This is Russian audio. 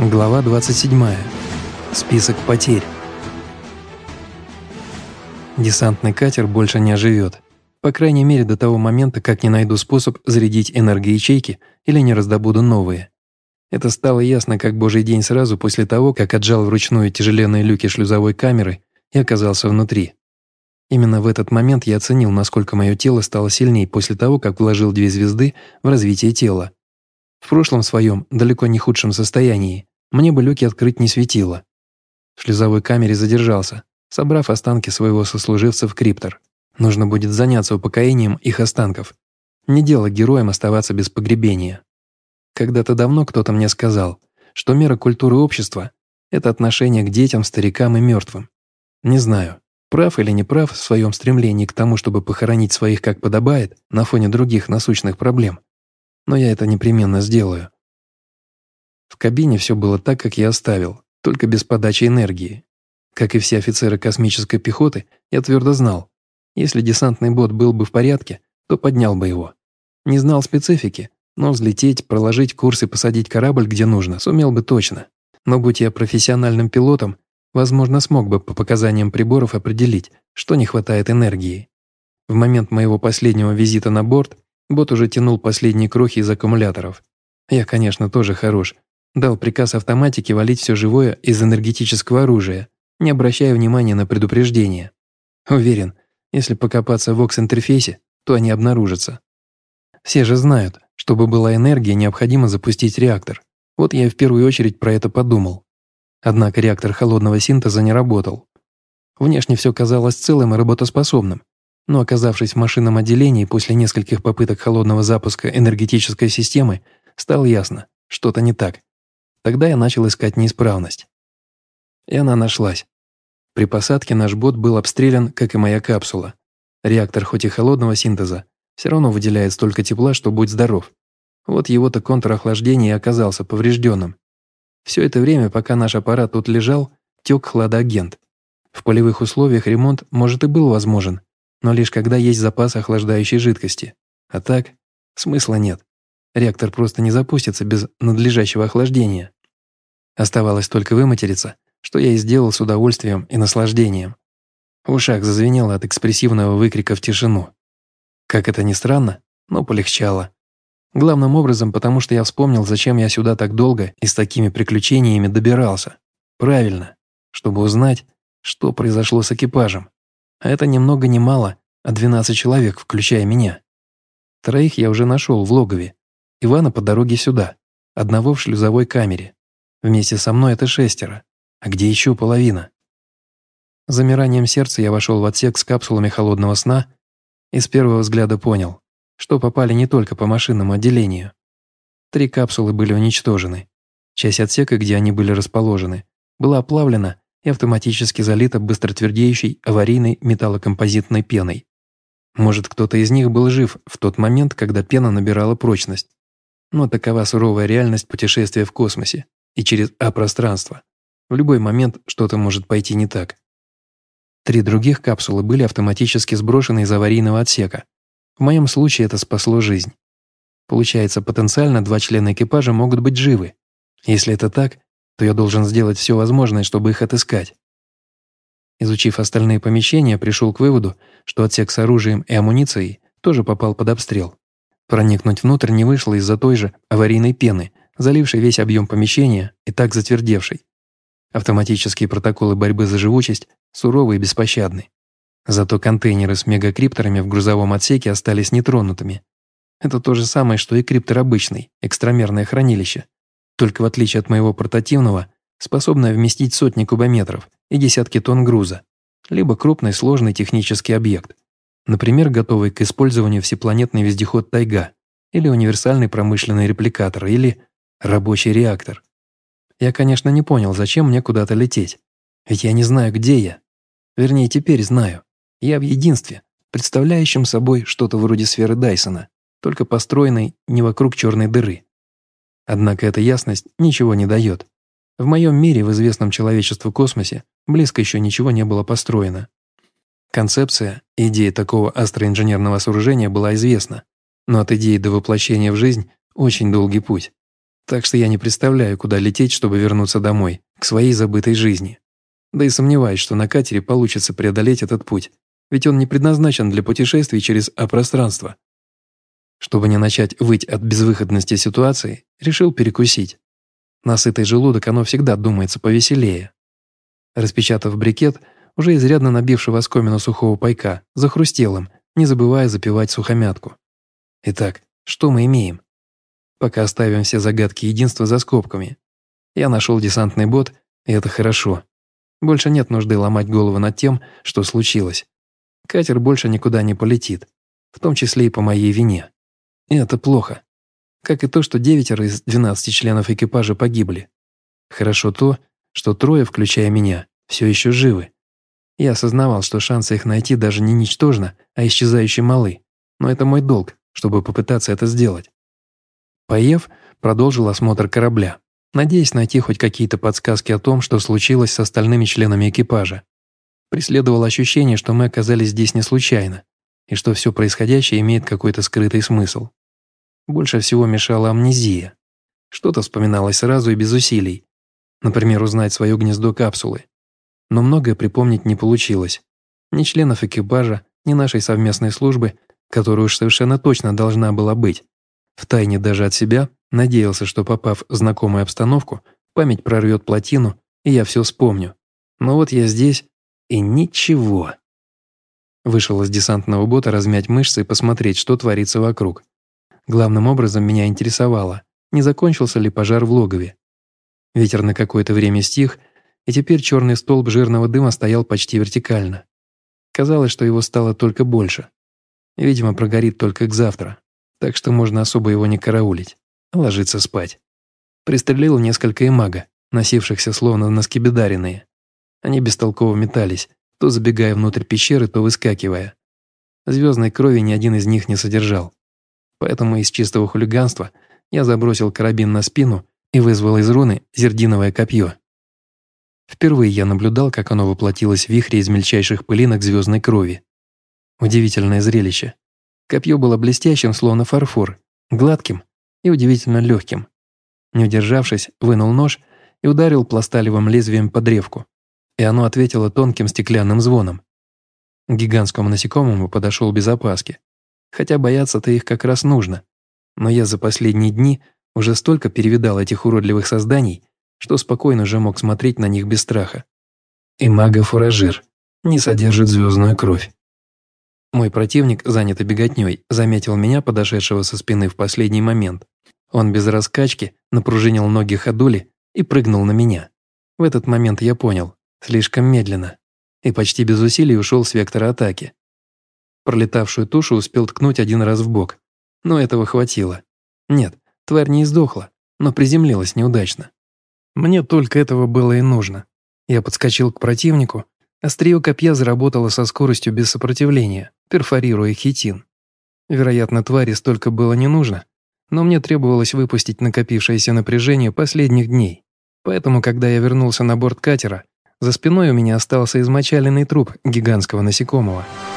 Глава 27. Список потерь. Десантный катер больше не оживет. По крайней мере, до того момента, как не найду способ зарядить энергоячейки или не раздобуду новые. Это стало ясно как божий день сразу после того, как отжал вручную тяжеленные люки шлюзовой камеры и оказался внутри. Именно в этот момент я оценил, насколько мое тело стало сильнее после того, как вложил две звезды в развитие тела. В прошлом своем, далеко не худшем состоянии, мне бы люки открыть не светило. В шлюзовой камере задержался, собрав останки своего сослуживца в криптор. Нужно будет заняться упокоением их останков. Не дело героям оставаться без погребения. Когда-то давно кто-то мне сказал, что мера культуры общества – это отношение к детям, старикам и мертвым. Не знаю, прав или не прав в своем стремлении к тому, чтобы похоронить своих как подобает на фоне других насущных проблем но я это непременно сделаю. В кабине все было так, как я оставил, только без подачи энергии. Как и все офицеры космической пехоты, я твердо знал, если десантный бот был бы в порядке, то поднял бы его. Не знал специфики, но взлететь, проложить курс и посадить корабль где нужно сумел бы точно. Но будь я профессиональным пилотом, возможно, смог бы по показаниям приборов определить, что не хватает энергии. В момент моего последнего визита на борт Бот уже тянул последние крохи из аккумуляторов. Я, конечно, тоже хорош. Дал приказ автоматике валить все живое из энергетического оружия, не обращая внимания на предупреждение. Уверен, если покопаться в окс-интерфейсе, то они обнаружатся. Все же знают, чтобы была энергия, необходимо запустить реактор. Вот я в первую очередь про это подумал. Однако реактор холодного синтеза не работал. Внешне все казалось целым и работоспособным, но оказавшись в машинном отделении после нескольких попыток холодного запуска энергетической системы, стало ясно, что-то не так. Тогда я начал искать неисправность. И она нашлась. При посадке наш бот был обстрелян, как и моя капсула. Реактор хоть и холодного синтеза, все равно выделяет столько тепла, что будь здоров. Вот его-то контрохлаждение и оказался поврежденным. Все это время, пока наш аппарат тут лежал, тек хладоагент. В полевых условиях ремонт, может, и был возможен, но лишь когда есть запас охлаждающей жидкости. А так, смысла нет. Реактор просто не запустится без надлежащего охлаждения. Оставалось только выматериться, что я и сделал с удовольствием и наслаждением. В ушах зазвенело от экспрессивного выкрика в тишину. Как это ни странно, но полегчало. Главным образом, потому что я вспомнил, зачем я сюда так долго и с такими приключениями добирался. Правильно, чтобы узнать, что произошло с экипажем. А это ни много ни мало, а 12 человек, включая меня. Троих я уже нашел в логове. Ивана по дороге сюда, одного в шлюзовой камере. Вместе со мной это шестеро. А где еще половина? Замиранием сердца я вошел в отсек с капсулами холодного сна и с первого взгляда понял, что попали не только по машинному отделению. Три капсулы были уничтожены. Часть отсека, где они были расположены, была оплавлена и автоматически залита быстротвердеющей аварийной металлокомпозитной пеной. Может, кто-то из них был жив в тот момент, когда пена набирала прочность. Но такова суровая реальность путешествия в космосе и через А-пространство. В любой момент что-то может пойти не так. Три других капсулы были автоматически сброшены из аварийного отсека. В моем случае это спасло жизнь. Получается, потенциально два члена экипажа могут быть живы. Если это так, то я должен сделать все возможное, чтобы их отыскать. Изучив остальные помещения, пришел к выводу, что отсек с оружием и амуницией тоже попал под обстрел. Проникнуть внутрь не вышло из-за той же аварийной пены, залившей весь объем помещения и так затвердевшей. Автоматические протоколы борьбы за живучесть суровы и беспощадны. Зато контейнеры с мегакрипторами в грузовом отсеке остались нетронутыми. Это то же самое, что и криптор обычный, экстрамерное хранилище, только в отличие от моего портативного, способное вместить сотни кубометров и десятки тонн груза, либо крупный сложный технический объект, например, готовый к использованию всепланетный вездеход «Тайга» или универсальный промышленный репликатор или рабочий реактор. Я, конечно, не понял, зачем мне куда-то лететь, ведь я не знаю, где я. Вернее, теперь знаю. Я в единстве, представляющем собой что-то вроде сферы Дайсона, только построенной не вокруг черной дыры. Однако эта ясность ничего не дает. В моем мире, в известном человечеству космосе, близко еще ничего не было построено. Концепция, идея такого астроинженерного сооружения была известна, но от идеи до воплощения в жизнь очень долгий путь. Так что я не представляю, куда лететь, чтобы вернуться домой, к своей забытой жизни. Да и сомневаюсь, что на катере получится преодолеть этот путь, ведь он не предназначен для путешествий через А-пространство. Чтобы не начать выть от безвыходности ситуации, решил перекусить. Насытый желудок оно всегда думается повеселее. Распечатав брикет, уже изрядно набившего оскомину сухого пайка, захрустел им, не забывая запивать сухомятку. Итак, что мы имеем? Пока оставим все загадки единства за скобками. Я нашел десантный бот, и это хорошо. Больше нет нужды ломать голову над тем, что случилось. Катер больше никуда не полетит, в том числе и по моей вине. Это плохо. Как и то, что девятеро из 12 членов экипажа погибли. Хорошо то, что трое, включая меня, все еще живы. Я осознавал, что шансы их найти даже не ничтожно, а исчезающе малы. Но это мой долг, чтобы попытаться это сделать. Поев, продолжил осмотр корабля, надеясь найти хоть какие-то подсказки о том, что случилось с остальными членами экипажа. Преследовало ощущение, что мы оказались здесь не случайно, и что все происходящее имеет какой-то скрытый смысл. Больше всего мешала амнезия. Что-то вспоминалось сразу и без усилий. Например, узнать свое гнездо капсулы. Но многое припомнить не получилось. Ни членов экипажа, ни нашей совместной службы, которая уж совершенно точно должна была быть. Втайне даже от себя надеялся, что попав в знакомую обстановку, память прорвет плотину, и я все вспомню. Но вот я здесь, и ничего. Вышел из десантного бота размять мышцы и посмотреть, что творится вокруг. Главным образом меня интересовало, не закончился ли пожар в логове. Ветер на какое-то время стих, и теперь черный столб жирного дыма стоял почти вертикально. Казалось, что его стало только больше. Видимо, прогорит только к завтра, так что можно особо его не караулить, а ложиться спать. Пристрелил несколько имага, носившихся словно наскебедаренные. Они бестолково метались, то забегая внутрь пещеры, то выскакивая. Звездной крови ни один из них не содержал. Поэтому из чистого хулиганства я забросил карабин на спину и вызвал из руны зердиновое копье. Впервые я наблюдал, как оно воплотилось в вихре из мельчайших пылинок звездной крови. Удивительное зрелище. Копье было блестящим, словно фарфор, гладким и удивительно легким. Не удержавшись, вынул нож и ударил пласталевым лезвием по древку и оно ответило тонким стеклянным звоном. К гигантскому насекомому подошел без опаски. Хотя бояться-то их как раз нужно. Но я за последние дни уже столько перевидал этих уродливых созданий, что спокойно же мог смотреть на них без страха. И мага-фуражир не содержит звездную кровь. Мой противник, занятый беготней, заметил меня, подошедшего со спины в последний момент. Он без раскачки напружинил ноги ходули и прыгнул на меня. В этот момент я понял, слишком медленно, и почти без усилий ушел с вектора атаки. Пролетавшую тушу успел ткнуть один раз в бок, но этого хватило. Нет, тварь не издохла, но приземлилась неудачно. Мне только этого было и нужно. Я подскочил к противнику, острие копья заработало со скоростью без сопротивления, перфорируя хитин. Вероятно, твари столько было не нужно, но мне требовалось выпустить накопившееся напряжение последних дней. Поэтому, когда я вернулся на борт катера, за спиной у меня остался измочаленный труп гигантского насекомого –